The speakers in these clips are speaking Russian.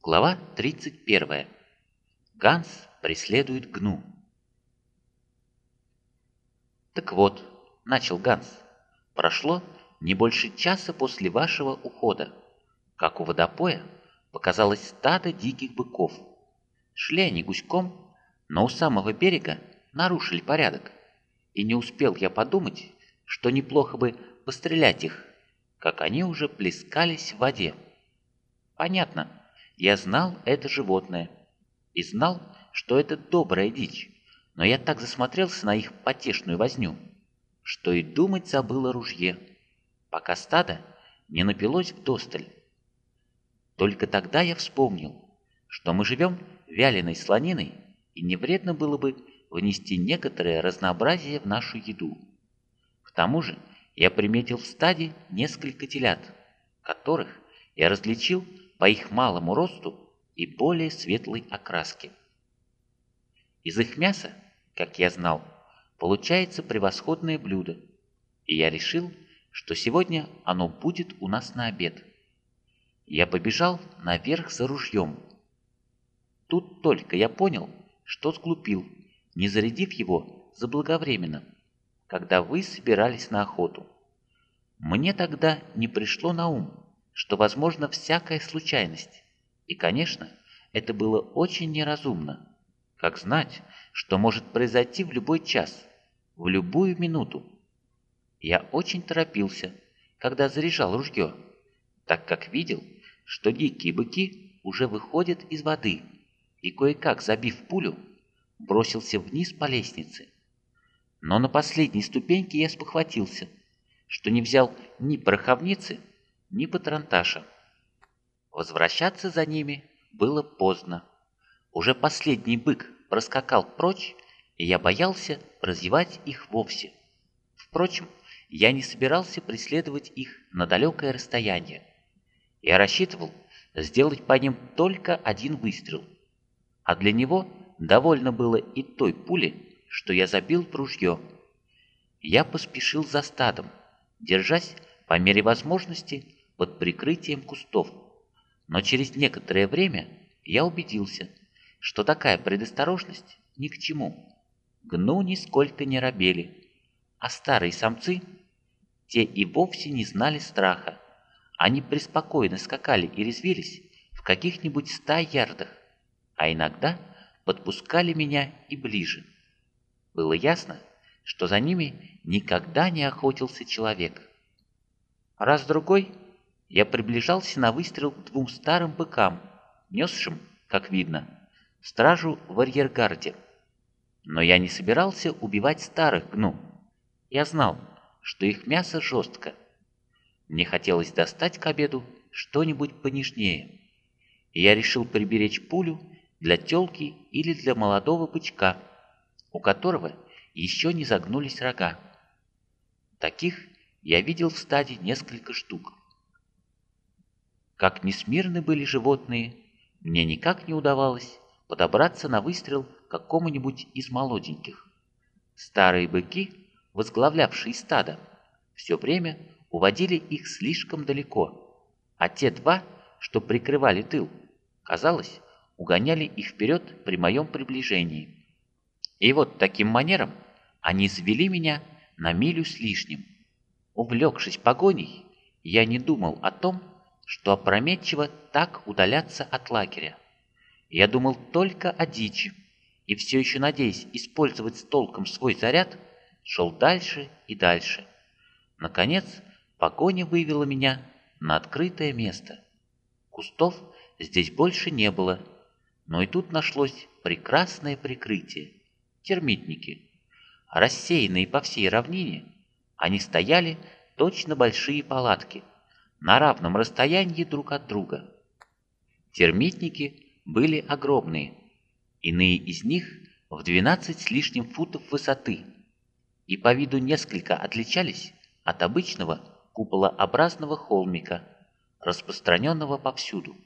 Глава 31. Ганс преследует Гну. «Так вот», — начал Ганс, — «прошло не больше часа после вашего ухода, как у водопоя показалось стадо диких быков. Шли они гуськом, но у самого берега нарушили порядок, и не успел я подумать, что неплохо бы пострелять их, как они уже плескались в воде. Понятно, я знал это животное и знал, что это добрая дичь, но я так засмотрелся на их потешную возню, что и думать забыл о ружье, пока стадо не напилось вдосталь. Только тогда я вспомнил, что мы живем вяленой слониной, и не вредно было бы внести некоторое разнообразие в нашу еду. К тому же я приметил в стаде несколько телят, которых я различил по их малому росту и более светлой окраске. Из их мяса, как я знал, получается превосходное блюдо, и я решил, что сегодня оно будет у нас на обед. Я побежал наверх за ружьем. Тут только я понял, что сглупил, не зарядив его заблаговременно, когда вы собирались на охоту. Мне тогда не пришло на ум, что возможна всякая случайность. И, конечно, это было очень неразумно. Как знать, что может произойти в любой час, в любую минуту. Я очень торопился, когда заряжал ружье, так как видел, что дикие быки уже выходят из воды, и кое-как забив пулю, бросился вниз по лестнице. Но на последней ступеньке я спохватился, что не взял ни пороховницы, ни патронташа. Возвращаться за ними было поздно. Уже последний бык проскакал прочь, и я боялся разевать их вовсе. Впрочем, я не собирался преследовать их на далекое расстояние. Я рассчитывал сделать по ним только один выстрел, а для него довольно было и той пули, что я забил в ружье. Я поспешил за стадом, держась по мере возможности под прикрытием кустов. Но через некоторое время я убедился, что такая предосторожность ни к чему. Гну нисколько не робели, а старые самцы, те и вовсе не знали страха. Они преспокойно скакали и резвились в каких-нибудь ста ярдах, а иногда подпускали меня и ближе. Было ясно, что за ними никогда не охотился человек. Раз-другой я приближался на выстрел к двум старым быкам, несшим, как видно, стражу в арьергарде. Но я не собирался убивать старых гну. Я знал, что их мясо жестко, мне хотелось достать к обеду что-нибудь понежнее. И я решил приберечь пулю для телки или для молодого бычка, у которого еще не загнулись рога. Таких я видел в стаде несколько штук. Как несмирны были животные, мне никак не удавалось подобраться на выстрел к какому-нибудь из молоденьких. Старые быки, возглавлявшие стадо, все время уводили их слишком далеко, а те два, что прикрывали тыл, казалось, угоняли их вперед при моем приближении. И вот таким манером они завели меня на милю с лишним. Увлекшись погоней, я не думал о том, что опрометчиво так удаляться от лагеря. Я думал только о дичи, и все еще надеясь использовать с толком свой заряд, шел дальше и дальше. Наконец, Погоня вывела меня на открытое место. Кустов здесь больше не было, но и тут нашлось прекрасное прикрытие – термитники. Рассеянные по всей равнине, они стояли точно большие палатки, на равном расстоянии друг от друга. Термитники были огромные, иные из них в 12 с лишним футов высоты, и по виду несколько отличались от обычного куполообразного холмика, распространенного повсюду.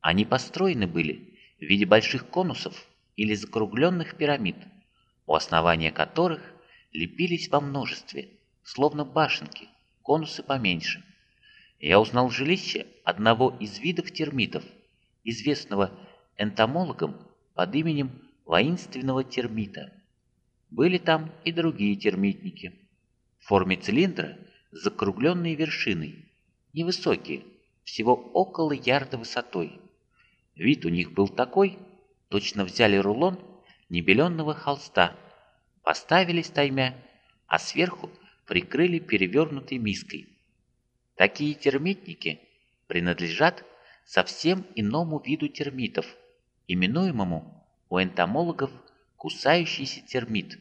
Они построены были в виде больших конусов или закругленных пирамид, у основания которых лепились во множестве, словно башенки, конусы поменьше. Я узнал жилище одного из видов термитов, известного энтомологом под именем воинственного термита. Были там и другие термитники. В форме цилиндра с закругленной вершиной, невысокие, всего около ярда высотой. Вид у них был такой, точно взяли рулон небеленного холста, поставили стаймя, а сверху прикрыли перевернутой миской. Такие термитники принадлежат совсем иному виду термитов, именуемому у энтомологов кусающийся термит.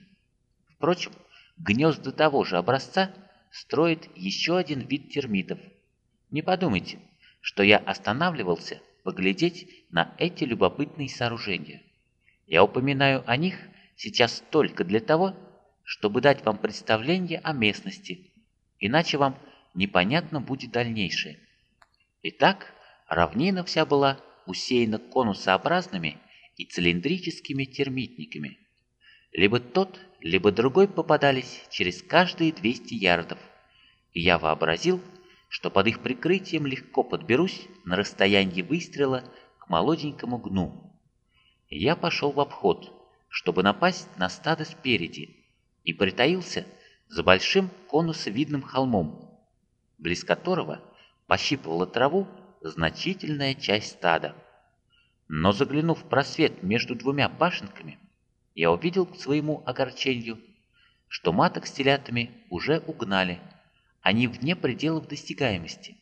Впрочем, гнезда того же образца строит еще один вид термитов. Не подумайте, что я останавливался поглядеть на эти любопытные сооружения. Я упоминаю о них сейчас только для того, чтобы дать вам представление о местности, иначе вам непонятно будет дальнейшее. Итак, равнина вся была усеяна конусообразными и цилиндрическими термитниками. Либо тот, либо другой попадались через каждые 200 ярдов, и я вообразил, что под их прикрытием легко подберусь на расстоянии выстрела к молоденькому гну. Я пошел в обход, чтобы напасть на стадо спереди, и притаился за большим конусовидным холмом, близ которого пощипывала траву значительная часть стада. Но заглянув в просвет между двумя башенками, я увидел к своему огорчению, что маток с телятами уже угнали. Они вне пределов достигаемости,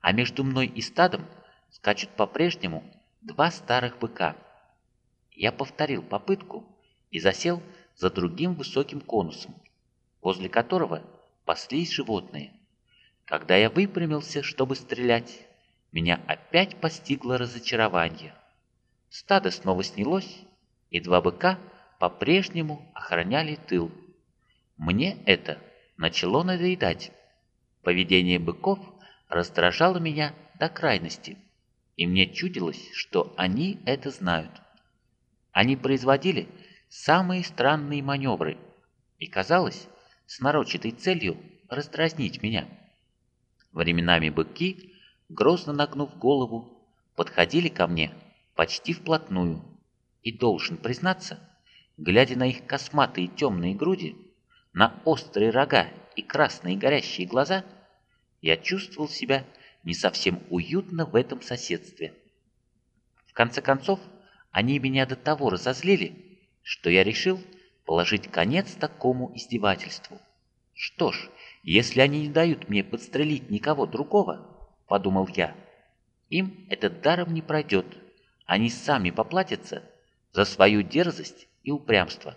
а между мной и стадом скачут по-прежнему два старых быка. Я повторил попытку и засел за другим высоким конусом, возле которого паслись животные. Когда я выпрямился, чтобы стрелять, меня опять постигло разочарование. Стадо снова снялось, и два быка по-прежнему охраняли тыл. Мне это начало надоедать. Поведение быков раздражало меня до крайности, и мне чудилось, что они это знают. Они производили самые странные маневры, и казалось, с нарочатой целью раздразнить меня. Временами быки, грозно нагнув голову, подходили ко мне почти вплотную, и должен признаться, глядя на их косматые темные груди, на острые рога и красные горящие глаза, я чувствовал себя не совсем уютно в этом соседстве. В конце концов, они меня до того разозлили, что я решил положить конец такому издевательству. Что ж, если они не дают мне подстрелить никого другого, подумал я, им этот даром не пройдет. Они сами поплатятся за свою дерзость и упрямство.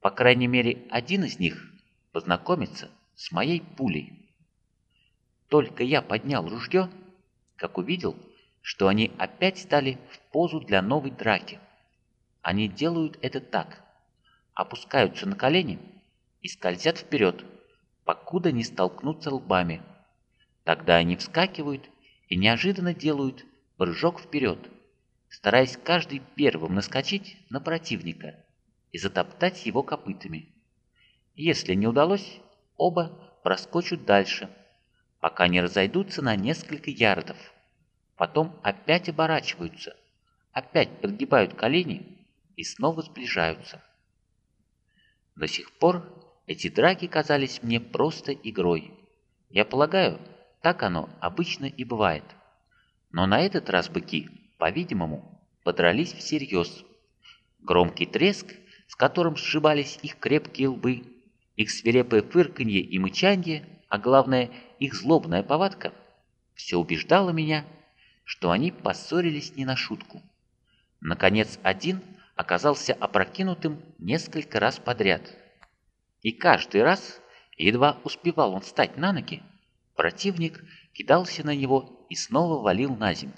По крайней мере, один из них познакомится с моей пулей. Только я поднял ружье, как увидел, что они опять стали в позу для новой драки. Они делают это так. Опускаются на колени и скользят вперед, покуда не столкнутся лбами. Тогда они вскакивают и неожиданно делают прыжок вперед, стараясь каждый первым наскочить на противника и затоптать его копытами. Если не удалось, оба проскочат дальше, пока не разойдутся на несколько ярдов. Потом опять оборачиваются, опять подгибают колени и снова сближаются. До сих пор эти драки казались мне просто игрой. Я полагаю, так оно обычно и бывает. Но на этот раз быки, по-видимому, подрались всерьез. Громкий треск, с которым сшибались их крепкие лбы, их свирепое фырканье и мычанье, а главное, их злобная повадка, все убеждало меня, что они поссорились не на шутку. Наконец, один – оказался опрокинутым несколько раз подряд. И каждый раз, едва успевал он встать на ноги, противник кидался на него и снова валил на землю.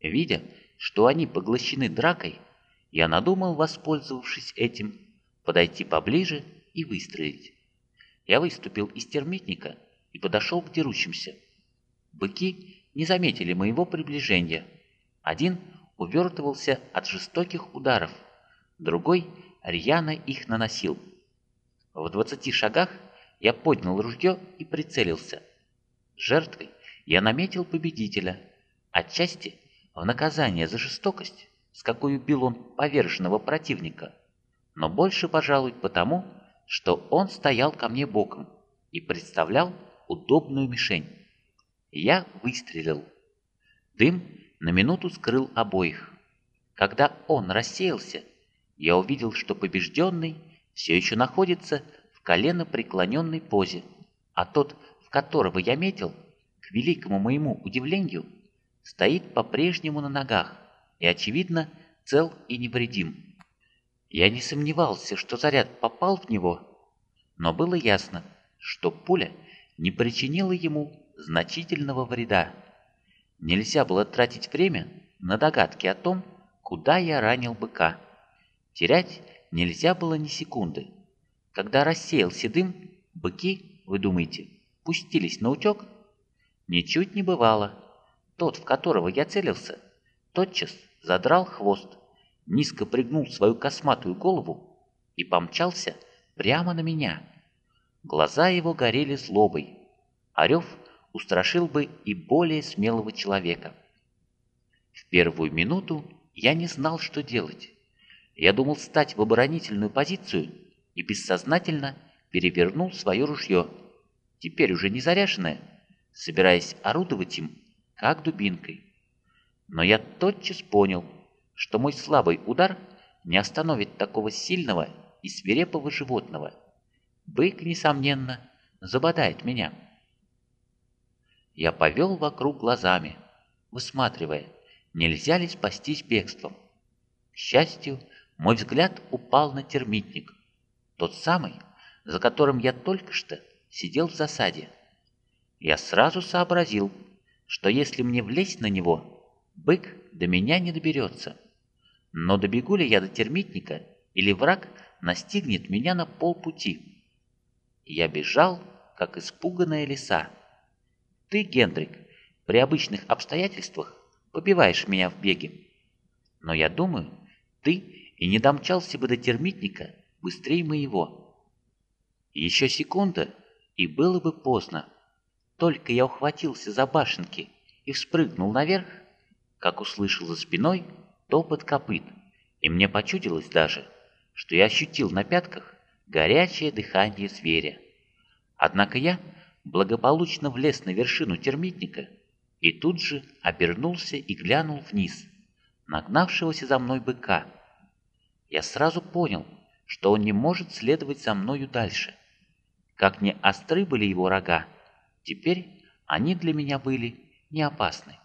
Видя, что они поглощены дракой, я надумал, воспользовавшись этим, подойти поближе и выстрелить. Я выступил из термитника и подошел к дерущимся. Быки не заметили моего приближения. Один увертывался от жестоких ударов, другой рьяно их наносил. В двадцати шагах я поднял ружье и прицелился. Жертвой я наметил победителя, отчасти в наказание за жестокость, с какой убил он поверженного противника, но больше, пожалуй, потому, что он стоял ко мне боком и представлял удобную мишень. Я выстрелил. Дым на минуту скрыл обоих. Когда он рассеялся, я увидел, что побежденный все еще находится в колено преклоненной позе, а тот, в которого я метил, к великому моему удивлению, стоит по-прежнему на ногах и, очевидно, цел и невредим. Я не сомневался, что заряд попал в него, но было ясно, что пуля не причинила ему значительного вреда. Нельзя было тратить время на догадки о том, куда я ранил быка. Терять нельзя было ни секунды. Когда рассеялся дым, быки, вы думаете, пустились на утек? Ничуть не бывало. Тот, в которого я целился, тотчас задрал хвост, низко пригнул свою косматую голову и помчался прямо на меня. Глаза его горели злобой. Орев устрашил бы и более смелого человека. В первую минуту я не знал, что делать. Я думал стать в оборонительную позицию и бессознательно перевернул свое ружье, теперь уже не заряженное, собираясь орудовать им, как дубинкой. Но я тотчас понял, что мой слабый удар не остановит такого сильного и свирепого животного. Бык, несомненно, забодает меня. Я повел вокруг глазами, высматривая, нельзя ли спастись бегством. К счастью, мой взгляд упал на термитник, тот самый, за которым я только что сидел в засаде. Я сразу сообразил, что если мне влезть на него, бык до меня не доберется. Но добегу ли я до термитника, или враг настигнет меня на полпути? Я бежал, как испуганная лиса. Ты, Гендрик, при обычных обстоятельствах побиваешь меня в беге. Но я думаю, ты и не домчался бы до термитника быстрее моего. Еще секунда, и было бы поздно. Только я ухватился за башенки и вспрыгнул наверх, как услышал за спиной топот копыт, и мне почудилось даже, что я ощутил на пятках горячее дыхание зверя. Однако я благополучно влез на вершину термитника и тут же обернулся и глянул вниз, нагнавшегося за мной быка. Я сразу понял, что он не может следовать за мною дальше. Как не остры были его рога, теперь они для меня были не опасны.